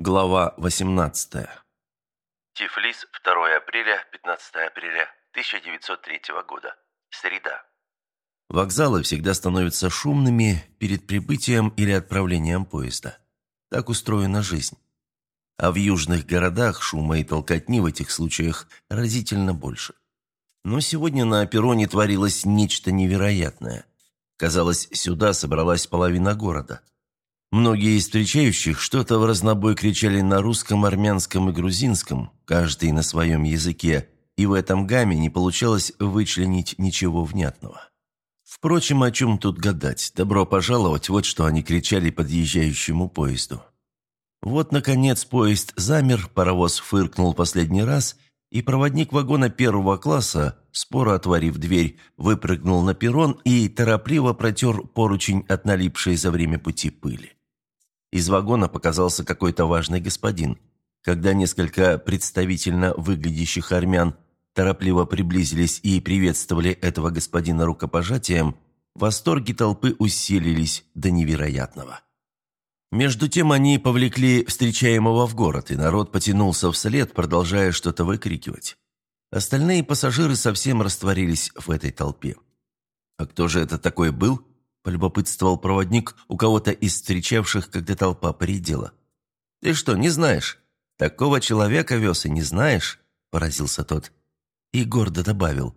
Глава 18. Тифлис, 2 апреля, 15 апреля 1903 года. Среда. Вокзалы всегда становятся шумными перед прибытием или отправлением поезда. Так устроена жизнь. А в южных городах шума и толкотни в этих случаях разительно больше. Но сегодня на перроне творилось нечто невероятное. Казалось, сюда собралась половина города – Многие из встречающих что-то в разнобой кричали на русском, армянском и грузинском, каждый на своем языке, и в этом гамме не получалось вычленить ничего внятного. Впрочем, о чем тут гадать? Добро пожаловать, вот что они кричали подъезжающему поезду. Вот, наконец, поезд замер, паровоз фыркнул последний раз, и проводник вагона первого класса, споро отворив дверь, выпрыгнул на перрон и торопливо протер поручень от налипшей за время пути пыли. Из вагона показался какой-то важный господин. Когда несколько представительно выглядящих армян торопливо приблизились и приветствовали этого господина рукопожатием, восторги толпы усилились до невероятного. Между тем они повлекли встречаемого в город, и народ потянулся вслед, продолжая что-то выкрикивать. Остальные пассажиры совсем растворились в этой толпе. А кто же это такой был, – полюбопытствовал проводник у кого-то из встречавших, когда толпа поредела. «Ты что, не знаешь? Такого человека вез и не знаешь?» – поразился тот. И гордо добавил.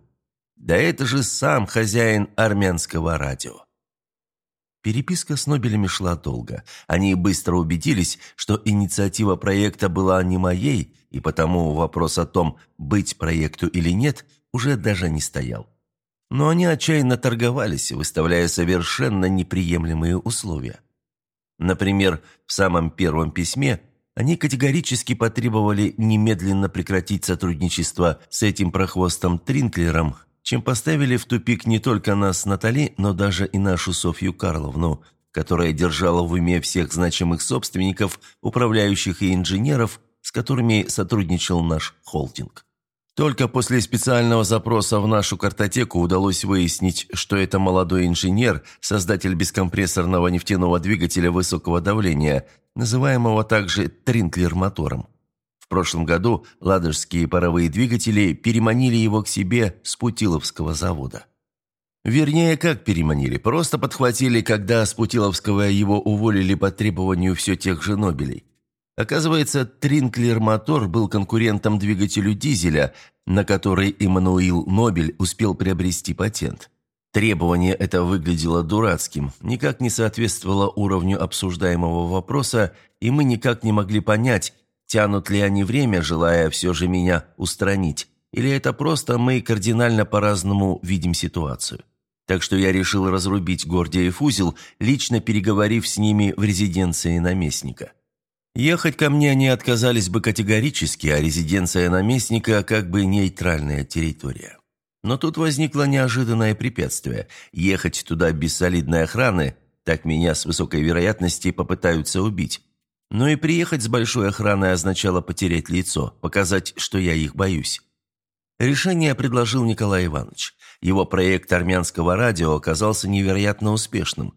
«Да это же сам хозяин армянского радио». Переписка с Нобелями шла долго. Они быстро убедились, что инициатива проекта была не моей, и потому вопрос о том, быть проекту или нет, уже даже не стоял. Но они отчаянно торговались, выставляя совершенно неприемлемые условия. Например, в самом первом письме они категорически потребовали немедленно прекратить сотрудничество с этим прохвостом Тринклером, чем поставили в тупик не только нас с Натали, но даже и нашу Софью Карловну, которая держала в уме всех значимых собственников, управляющих и инженеров, с которыми сотрудничал наш холдинг. Только после специального запроса в нашу картотеку удалось выяснить, что это молодой инженер, создатель бескомпрессорного нефтяного двигателя высокого давления, называемого также Тринклер-мотором. В прошлом году ладожские паровые двигатели переманили его к себе с Путиловского завода. Вернее, как переманили, просто подхватили, когда с Путиловского его уволили по требованию все тех же Нобелей. Оказывается, Тринклер-мотор был конкурентом двигателю дизеля, на который Иммануил Нобель успел приобрести патент. Требование это выглядело дурацким, никак не соответствовало уровню обсуждаемого вопроса, и мы никак не могли понять, тянут ли они время, желая все же меня устранить, или это просто мы кардинально по-разному видим ситуацию. Так что я решил разрубить Гордиев узел, лично переговорив с ними в резиденции наместника. Ехать ко мне они отказались бы категорически, а резиденция наместника как бы нейтральная территория. Но тут возникло неожиданное препятствие. Ехать туда без солидной охраны, так меня с высокой вероятностью попытаются убить. Но и приехать с большой охраной означало потерять лицо, показать, что я их боюсь. Решение предложил Николай Иванович. Его проект армянского радио оказался невероятно успешным.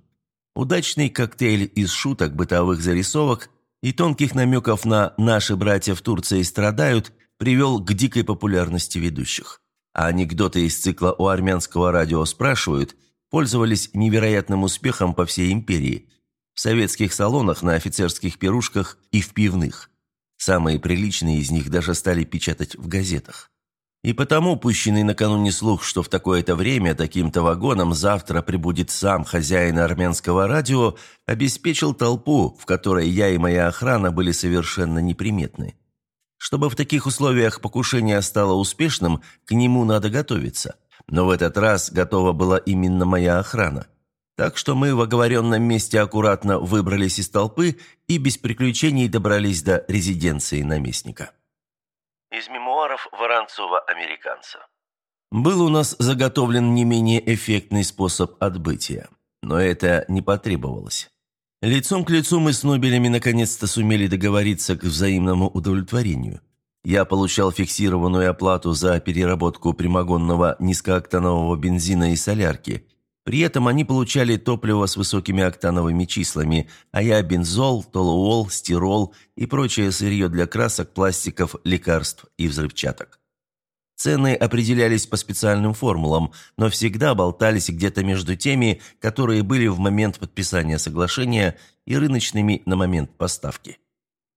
Удачный коктейль из шуток, бытовых зарисовок и тонких намеков на «наши братья в Турции страдают» привел к дикой популярности ведущих. А анекдоты из цикла «У армянского радио спрашивают» пользовались невероятным успехом по всей империи. В советских салонах, на офицерских пирушках и в пивных. Самые приличные из них даже стали печатать в газетах. И потому пущенный накануне слух, что в такое-то время таким-то вагоном завтра прибудет сам хозяин армянского радио, обеспечил толпу, в которой я и моя охрана были совершенно неприметны. Чтобы в таких условиях покушение стало успешным, к нему надо готовиться. Но в этот раз готова была именно моя охрана. Так что мы в оговоренном месте аккуратно выбрались из толпы и без приключений добрались до резиденции наместника. Из мемуаров Воронцова-американца. Был у нас заготовлен не менее эффектный способ отбытия, но это не потребовалось. Лицом к лицу мы с Нобелями наконец-то сумели договориться к взаимному удовлетворению. Я получал фиксированную оплату за переработку прямогонного низкооктанового бензина и солярки. При этом они получали топливо с высокими октановыми числами, а я бензол, толуол, стирол и прочее сырье для красок, пластиков, лекарств и взрывчаток. Цены определялись по специальным формулам, но всегда болтались где-то между теми, которые были в момент подписания соглашения, и рыночными на момент поставки.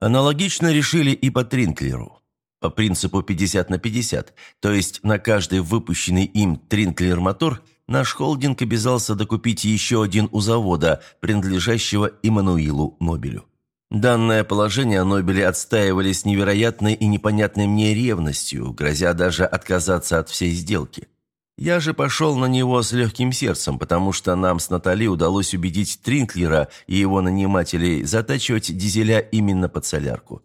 Аналогично решили и по Тринклеру. По принципу 50 на 50, то есть на каждый выпущенный им Тринклер-мотор наш холдинг обязался докупить еще один у завода, принадлежащего Иммануилу Нобелю. Данное положение Нобели отстаивали с невероятной и непонятной мне ревностью, грозя даже отказаться от всей сделки. Я же пошел на него с легким сердцем, потому что нам с Натали удалось убедить Тринклера и его нанимателей затачивать дизеля именно под солярку.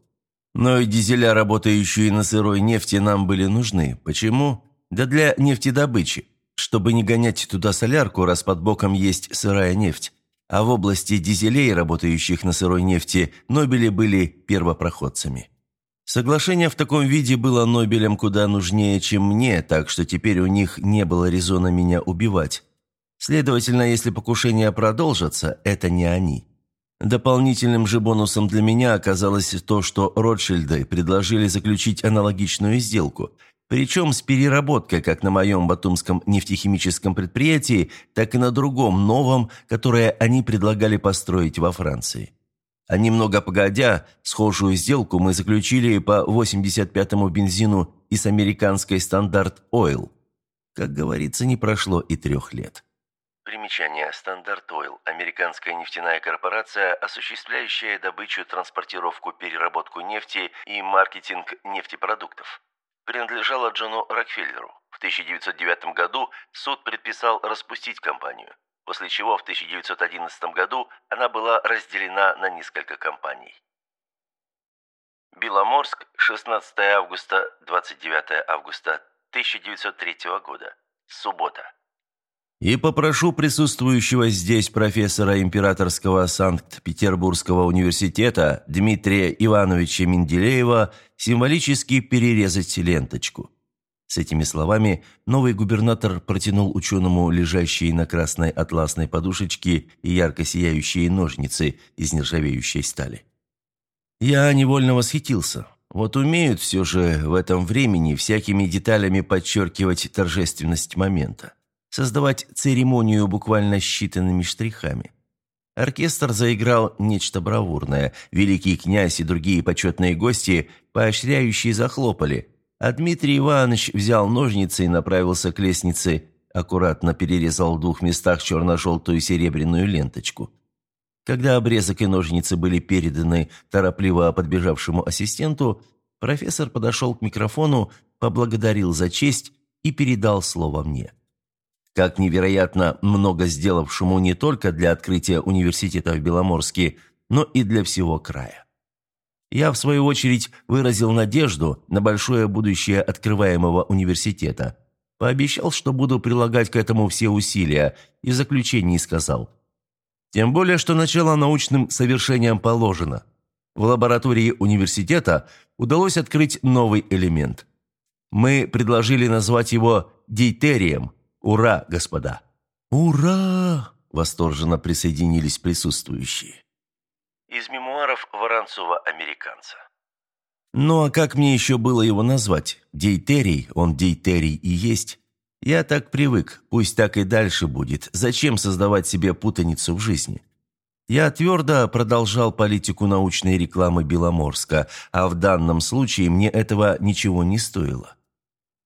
Но и дизеля, работающие на сырой нефти, нам были нужны. Почему? Да для нефтедобычи. Чтобы не гонять туда солярку, раз под боком есть сырая нефть. А в области дизелей, работающих на сырой нефти, Нобели были первопроходцами. Соглашение в таком виде было Нобелем куда нужнее, чем мне, так что теперь у них не было резона меня убивать. Следовательно, если покушения продолжатся, это не они. Дополнительным же бонусом для меня оказалось то, что Ротшильды предложили заключить аналогичную сделку, причем с переработкой как на моем батумском нефтехимическом предприятии, так и на другом новом, которое они предлагали построить во Франции. А немного погодя, схожую сделку мы заключили по 85-му бензину из американской «Стандарт Ойл». Как говорится, не прошло и трех лет. Примечание. Стандарт Ойл. Американская нефтяная корпорация, осуществляющая добычу, транспортировку, переработку нефти и маркетинг нефтепродуктов. Принадлежала Джону Рокфеллеру. В 1909 году суд предписал распустить компанию, после чего в 1911 году она была разделена на несколько компаний. Беломорск, 16 августа, 29 августа 1903 года. Суббота и попрошу присутствующего здесь профессора Императорского Санкт-Петербургского университета Дмитрия Ивановича Менделеева символически перерезать ленточку. С этими словами новый губернатор протянул ученому лежащие на красной атласной подушечке и ярко сияющие ножницы из нержавеющей стали. Я невольно восхитился. Вот умеют все же в этом времени всякими деталями подчеркивать торжественность момента создавать церемонию буквально считанными штрихами. Оркестр заиграл нечто бравурное. Великий князь и другие почетные гости, поощряющие, захлопали. А Дмитрий Иванович взял ножницы и направился к лестнице, аккуратно перерезал в двух местах черно-желтую серебряную ленточку. Когда обрезок и ножницы были переданы торопливо подбежавшему ассистенту, профессор подошел к микрофону, поблагодарил за честь и передал слово мне как невероятно много сделавшему не только для открытия университета в Беломорске, но и для всего края. Я, в свою очередь, выразил надежду на большое будущее открываемого университета, пообещал, что буду прилагать к этому все усилия, и в заключении сказал. Тем более, что начало научным совершениям положено. В лаборатории университета удалось открыть новый элемент. Мы предложили назвать его дейтерием – Ура, господа!» «Ура!» – восторженно присоединились присутствующие. Из мемуаров Воронцова-американца. Ну а как мне еще было его назвать? Дейтерий, он дейтерий и есть. Я так привык, пусть так и дальше будет. Зачем создавать себе путаницу в жизни? Я твердо продолжал политику научной рекламы Беломорска, а в данном случае мне этого ничего не стоило.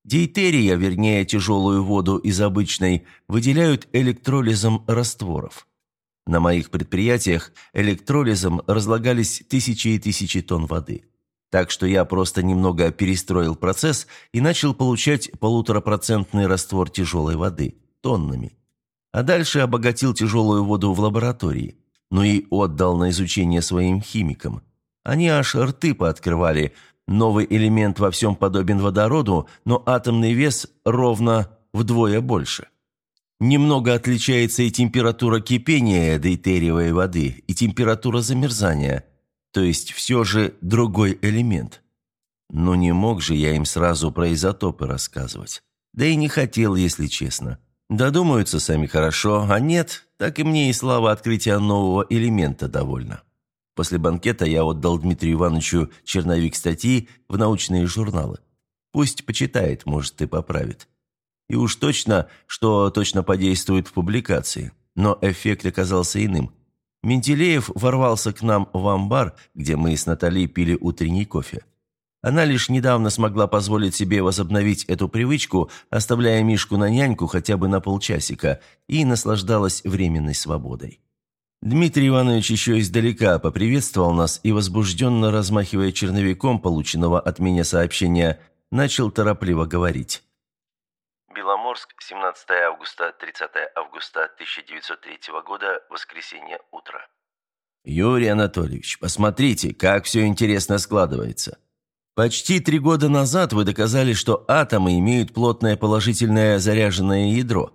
Дейтерия, вернее тяжелую воду из обычной, выделяют электролизом растворов. На моих предприятиях электролизом разлагались тысячи и тысячи тонн воды. Так что я просто немного перестроил процесс и начал получать полуторапроцентный раствор тяжелой воды, тоннами. А дальше обогатил тяжелую воду в лаборатории, ну и отдал на изучение своим химикам. Они аж рты пооткрывали, Новый элемент во всем подобен водороду, но атомный вес ровно вдвое больше. Немного отличается и температура кипения дейтериевой воды, и температура замерзания, то есть все же другой элемент. Но не мог же я им сразу про изотопы рассказывать. Да и не хотел, если честно. Додумаются сами хорошо, а нет, так и мне и слава открытия нового элемента довольно. После банкета я отдал Дмитрию Ивановичу черновик статьи в научные журналы. Пусть почитает, может, и поправит. И уж точно, что точно подействует в публикации. Но эффект оказался иным. Менделеев ворвался к нам в амбар, где мы с Натальей пили утренний кофе. Она лишь недавно смогла позволить себе возобновить эту привычку, оставляя Мишку на няньку хотя бы на полчасика, и наслаждалась временной свободой. Дмитрий Иванович еще издалека поприветствовал нас и, возбужденно размахивая черновиком полученного от меня сообщения, начал торопливо говорить. Беломорск, 17 августа, 30 августа 1903 года, воскресенье, утро. «Юрий Анатольевич, посмотрите, как все интересно складывается. Почти три года назад вы доказали, что атомы имеют плотное положительное заряженное ядро.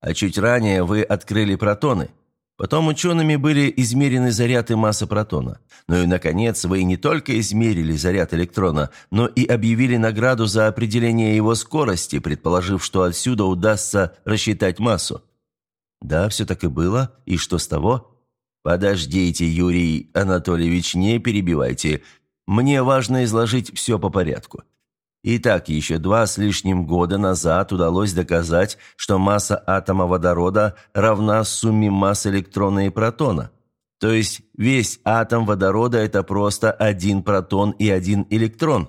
А чуть ранее вы открыли протоны. Потом учеными были измерены заряд и масса протона. Ну и, наконец, вы не только измерили заряд электрона, но и объявили награду за определение его скорости, предположив, что отсюда удастся рассчитать массу. Да, все так и было. И что с того? Подождите, Юрий Анатольевич, не перебивайте. Мне важно изложить все по порядку. Итак, еще два с лишним года назад удалось доказать, что масса атома водорода равна сумме масс электрона и протона. То есть весь атом водорода – это просто один протон и один электрон.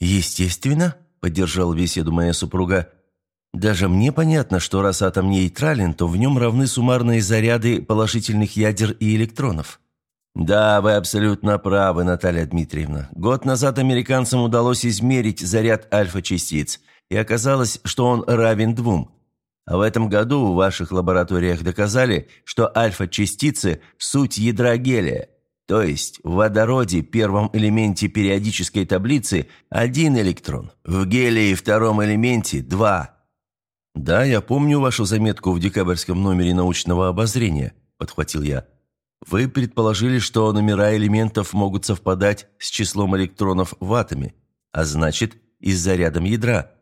«Естественно», – поддержал беседу моя супруга, – «даже мне понятно, что раз атом нейтрален, то в нем равны суммарные заряды положительных ядер и электронов». «Да, вы абсолютно правы, Наталья Дмитриевна. Год назад американцам удалось измерить заряд альфа-частиц, и оказалось, что он равен двум. А в этом году в ваших лабораториях доказали, что альфа-частицы – суть ядра гелия. То есть в водороде, первом элементе периодической таблицы, один электрон, в гелии, втором элементе – два». «Да, я помню вашу заметку в декабрьском номере научного обозрения», – подхватил я. Вы предположили, что номера элементов могут совпадать с числом электронов в атоме, а значит, и с зарядом ядра.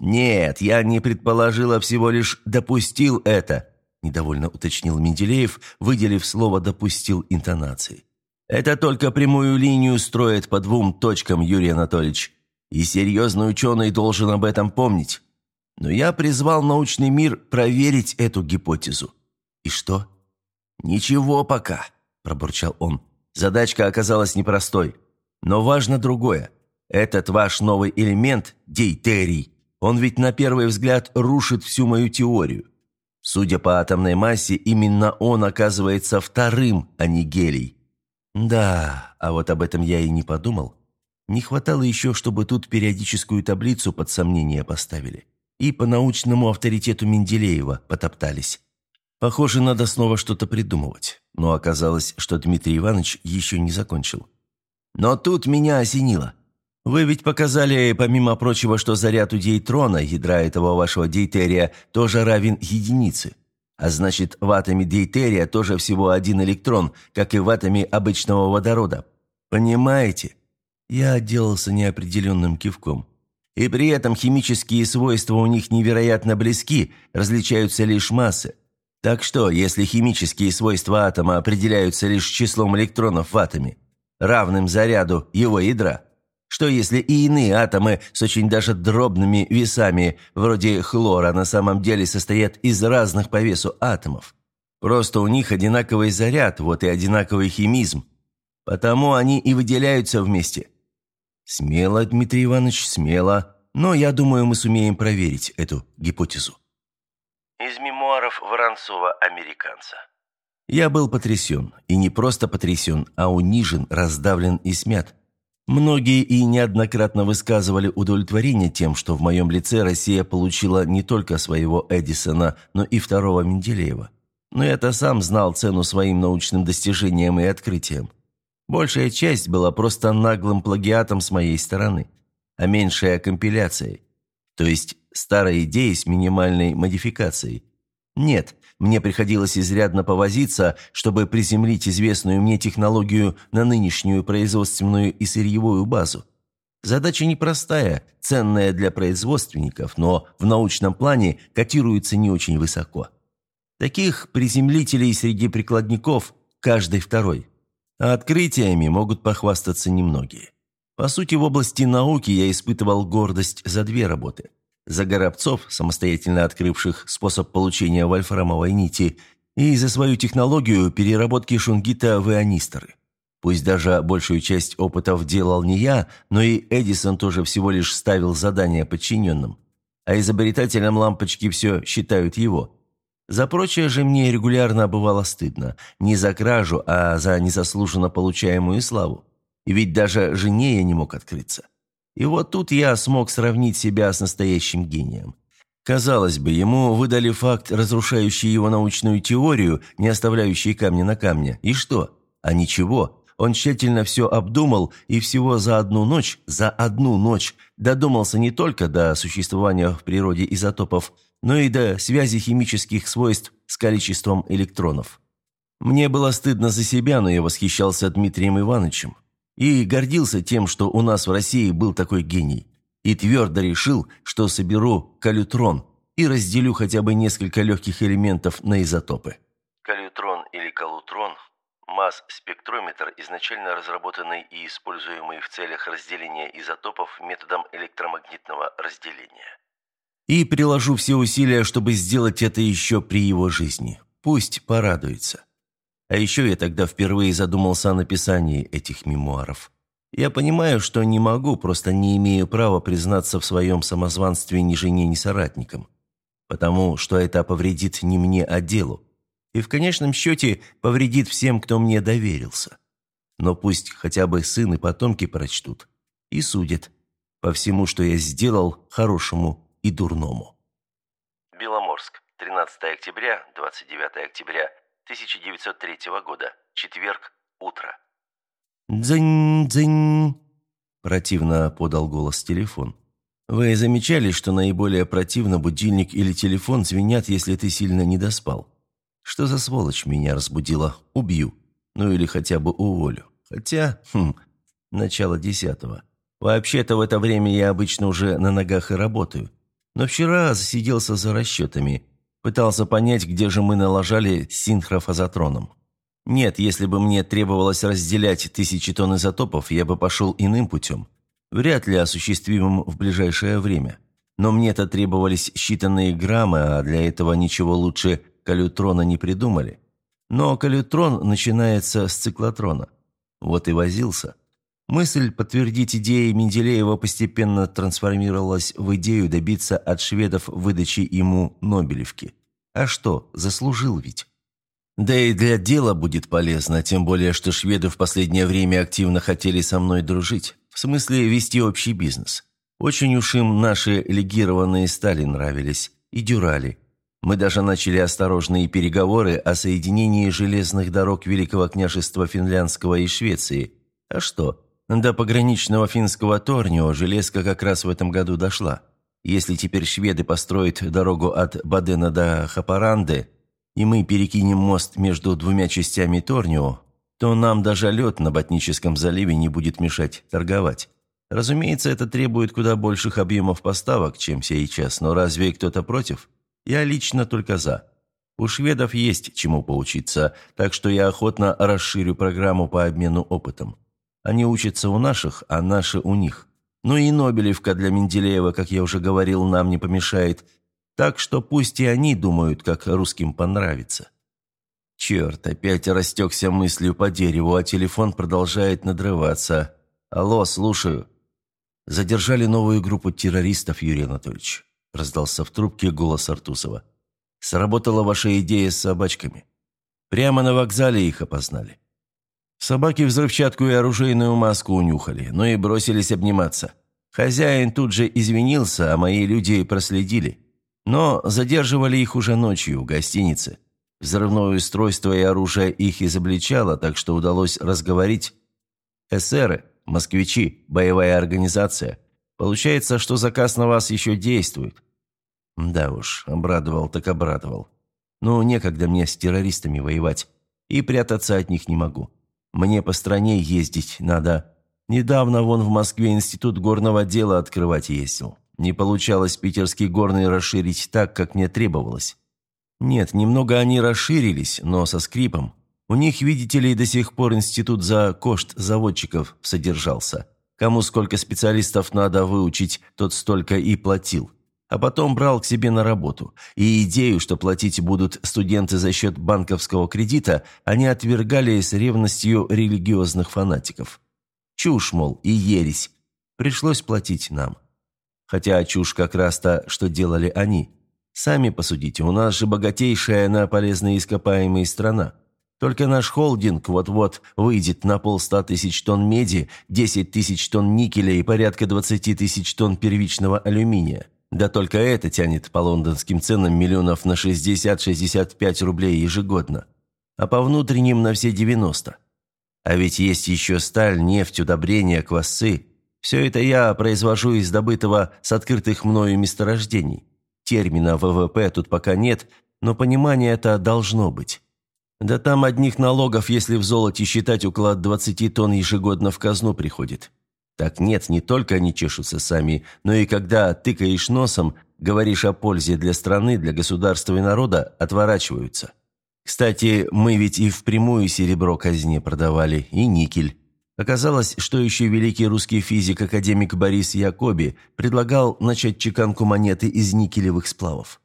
«Нет, я не предположил, а всего лишь допустил это», недовольно уточнил Менделеев, выделив слово «допустил» интонацией. «Это только прямую линию строит по двум точкам, Юрий Анатольевич, и серьезный ученый должен об этом помнить. Но я призвал научный мир проверить эту гипотезу. И что?» «Ничего пока», – пробурчал он. «Задачка оказалась непростой. Но важно другое. Этот ваш новый элемент, дейтерий, он ведь на первый взгляд рушит всю мою теорию. Судя по атомной массе, именно он оказывается вторым, а не гелий. Да, а вот об этом я и не подумал. Не хватало еще, чтобы тут периодическую таблицу под сомнение поставили. И по научному авторитету Менделеева потоптались. Похоже, надо снова что-то придумывать. Но оказалось, что Дмитрий Иванович еще не закончил. Но тут меня осенило. Вы ведь показали, помимо прочего, что заряд у дейтрона, ядра этого вашего дейтерия, тоже равен единице. А значит, в атоме дейтерия тоже всего один электрон, как и в атоме обычного водорода. Понимаете? Я отделался неопределенным кивком. И при этом химические свойства у них невероятно близки, различаются лишь массы. Так что, если химические свойства атома определяются лишь числом электронов в атоме, равным заряду его ядра, что если и иные атомы с очень даже дробными весами, вроде хлора, на самом деле состоят из разных по весу атомов? Просто у них одинаковый заряд, вот и одинаковый химизм. Потому они и выделяются вместе. Смело, Дмитрий Иванович, смело. Но я думаю, мы сумеем проверить эту гипотезу. Из мемуаров Воронцова-американца. Я был потрясен. И не просто потрясен, а унижен, раздавлен и смят. Многие и неоднократно высказывали удовлетворение тем, что в моем лице Россия получила не только своего Эдисона, но и второго Менделеева. Но я-то сам знал цену своим научным достижениям и открытиям. Большая часть была просто наглым плагиатом с моей стороны, а меньшая – компиляцией. То есть старой идеей с минимальной модификацией. Нет, мне приходилось изрядно повозиться, чтобы приземлить известную мне технологию на нынешнюю производственную и сырьевую базу. Задача непростая, ценная для производственников, но в научном плане котируется не очень высоко. Таких приземлителей среди прикладников каждый второй. А открытиями могут похвастаться немногие. По сути, в области науки я испытывал гордость за две работы. За Горобцов, самостоятельно открывших способ получения вольфрамовой нити, и за свою технологию переработки шунгита в ионисторы. Пусть даже большую часть опытов делал не я, но и Эдисон тоже всего лишь ставил задания подчиненным. А изобретателем лампочки все считают его. За прочее же мне регулярно бывало стыдно. Не за кражу, а за незаслуженно получаемую славу. И ведь даже жене я не мог открыться. И вот тут я смог сравнить себя с настоящим гением. Казалось бы, ему выдали факт, разрушающий его научную теорию, не оставляющий камня на камне. И что? А ничего. Он тщательно все обдумал и всего за одну ночь, за одну ночь, додумался не только до существования в природе изотопов, но и до связи химических свойств с количеством электронов. Мне было стыдно за себя, но я восхищался Дмитрием Ивановичем. И гордился тем, что у нас в России был такой гений. И твердо решил, что соберу калютрон и разделю хотя бы несколько легких элементов на изотопы. Калютрон или калутрон – масс-спектрометр, изначально разработанный и используемый в целях разделения изотопов методом электромагнитного разделения. И приложу все усилия, чтобы сделать это еще при его жизни. Пусть порадуется. А еще я тогда впервые задумался о написании этих мемуаров. Я понимаю, что не могу, просто не имею права признаться в своем самозванстве ни жене, ни соратникам. Потому что это повредит не мне, а делу. И в конечном счете повредит всем, кто мне доверился. Но пусть хотя бы сын и потомки прочтут. И судят. По всему, что я сделал, хорошему и дурному. Беломорск, 13 октября, 29 октября 1903 года. Четверг. Утро. «Дзынь-дзынь!» – противно подал голос телефон. «Вы замечали, что наиболее противно будильник или телефон звенят, если ты сильно не доспал? Что за сволочь меня разбудила? Убью. Ну или хотя бы уволю. Хотя, хм, начало десятого. Вообще-то в это время я обычно уже на ногах и работаю. Но вчера засиделся за расчетами – Пытался понять, где же мы налажали синхрофазотроном. Нет, если бы мне требовалось разделять тысячи тонн изотопов, я бы пошел иным путем. Вряд ли осуществимым в ближайшее время. Но мне-то требовались считанные граммы, а для этого ничего лучше калютрона не придумали. Но калютрон начинается с циклотрона. Вот и возился. Мысль подтвердить идеи Менделеева постепенно трансформировалась в идею добиться от шведов выдачи ему Нобелевки. А что, заслужил ведь? Да и для дела будет полезно, тем более, что шведы в последнее время активно хотели со мной дружить. В смысле, вести общий бизнес. Очень уж им наши легированные стали нравились. И дюрали. Мы даже начали осторожные переговоры о соединении железных дорог Великого княжества Финляндского и Швеции. А что, до пограничного финского Торнио железка как раз в этом году дошла. Если теперь шведы построят дорогу от Бадена до Хапаранды, и мы перекинем мост между двумя частями Торнио, то нам даже лед на Ботническом заливе не будет мешать торговать. Разумеется, это требует куда больших объемов поставок, чем сейчас, но разве кто-то против? Я лично только за. У шведов есть чему поучиться, так что я охотно расширю программу по обмену опытом. Они учатся у наших, а наши у них. Ну и Нобелевка для Менделеева, как я уже говорил, нам не помешает. Так что пусть и они думают, как русским понравится. Черт, опять растекся мыслью по дереву, а телефон продолжает надрываться. Алло, слушаю. Задержали новую группу террористов, Юрий Анатольевич. Раздался в трубке голос Артусова. Сработала ваша идея с собачками. Прямо на вокзале их опознали. Собаки взрывчатку и оружейную маску унюхали, но и бросились обниматься. Хозяин тут же извинился, а мои люди проследили. Но задерживали их уже ночью в гостинице. Взрывное устройство и оружие их изобличало, так что удалось разговорить. «Эсеры, москвичи, боевая организация. Получается, что заказ на вас еще действует». Да уж, обрадовал так обрадовал. Но некогда мне с террористами воевать, и прятаться от них не могу. Мне по стране ездить надо. Недавно вон в Москве институт горного дела открывать ездил. Не получалось питерский горный расширить так, как мне требовалось. Нет, немного они расширились, но со скрипом. У них, видите ли, до сих пор институт за кошт заводчиков содержался. Кому сколько специалистов надо выучить, тот столько и платил. А потом брал к себе на работу. И идею, что платить будут студенты за счет банковского кредита, они отвергали с ревностью религиозных фанатиков. Чушь, мол, и ересь. Пришлось платить нам. Хотя чушь как раз-то, что делали они. Сами посудите, у нас же богатейшая на полезные ископаемые страна. Только наш холдинг вот-вот выйдет на полста тысяч тонн меди, 10 тысяч тонн никеля и порядка 20 тысяч тонн первичного алюминия. Да только это тянет по лондонским ценам миллионов на 60-65 рублей ежегодно. А по внутренним на все 90. А ведь есть еще сталь, нефть, удобрения, квасцы. Все это я произвожу из добытого с открытых мною месторождений. Термина ВВП тут пока нет, но понимание это должно быть. Да там одних налогов, если в золоте считать, около 20 тонн ежегодно в казну приходит. Так нет, не только они чешутся сами, но и когда тыкаешь носом, говоришь о пользе для страны, для государства и народа, отворачиваются. Кстати, мы ведь и впрямую серебро казне продавали, и никель. Оказалось, что еще великий русский физик-академик Борис Якоби предлагал начать чеканку монеты из никелевых сплавов.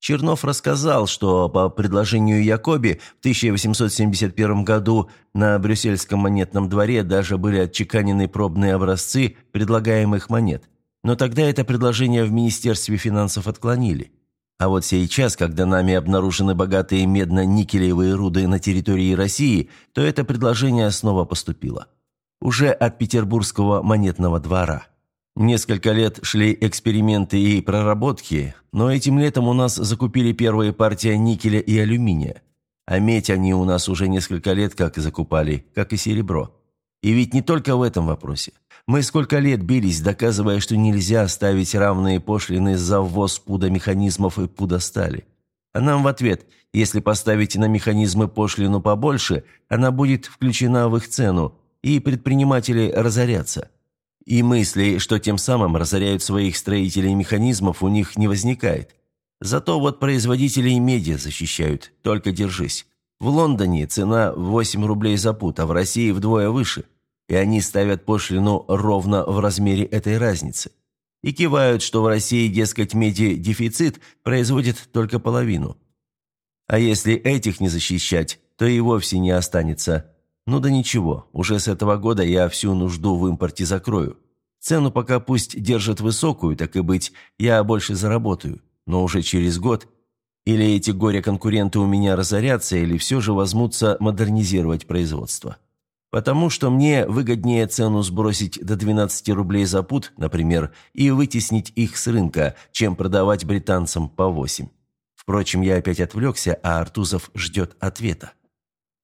Чернов рассказал, что по предложению Якоби в 1871 году на Брюссельском монетном дворе даже были отчеканены пробные образцы предлагаемых монет. Но тогда это предложение в Министерстве финансов отклонили. А вот сейчас, когда нами обнаружены богатые медно-никелевые руды на территории России, то это предложение снова поступило. Уже от Петербургского монетного двора. Несколько лет шли эксперименты и проработки, но этим летом у нас закупили первые партии никеля и алюминия. А медь они у нас уже несколько лет как закупали, как и серебро. И ведь не только в этом вопросе. Мы сколько лет бились, доказывая, что нельзя ставить равные пошлины за ввоз пуда механизмов и пуда стали. А нам в ответ, если поставите на механизмы пошлину побольше, она будет включена в их цену, и предприниматели разорятся. И мысли, что тем самым разоряют своих строителей механизмов, у них не возникает. Зато вот производителей меди защищают, только держись. В Лондоне цена 8 рублей за пут, а в России вдвое выше – и они ставят пошлину ровно в размере этой разницы. И кивают, что в России, дескать, меди дефицит производит только половину. А если этих не защищать, то и вовсе не останется. Ну да ничего, уже с этого года я всю нужду в импорте закрою. Цену пока пусть держат высокую, так и быть, я больше заработаю. Но уже через год или эти горе-конкуренты у меня разорятся, или все же возьмутся модернизировать производство. Потому что мне выгоднее цену сбросить до 12 рублей за пут, например, и вытеснить их с рынка, чем продавать британцам по 8. Впрочем, я опять отвлекся, а Артузов ждет ответа.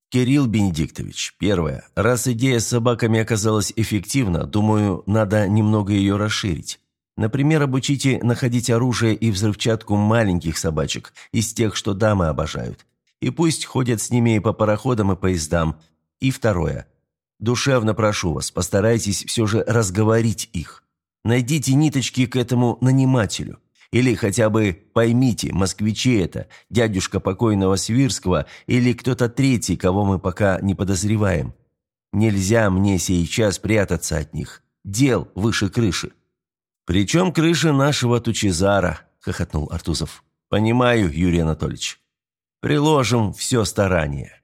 Кирилл Бенедиктович, первое. Раз идея с собаками оказалась эффективна, думаю, надо немного ее расширить. Например, обучите находить оружие и взрывчатку маленьких собачек, из тех, что дамы обожают. И пусть ходят с ними по пароходам и поездам. И второе. Душевно прошу вас, постарайтесь все же разговорить их. Найдите ниточки к этому нанимателю. Или хотя бы поймите, москвичи это, дядюшка покойного Свирского или кто-то третий, кого мы пока не подозреваем. Нельзя мне сейчас прятаться от них. Дел выше крыши. «Причем крыша нашего Тучезара», — хохотнул Артузов. «Понимаю, Юрий Анатольевич. Приложим все старание».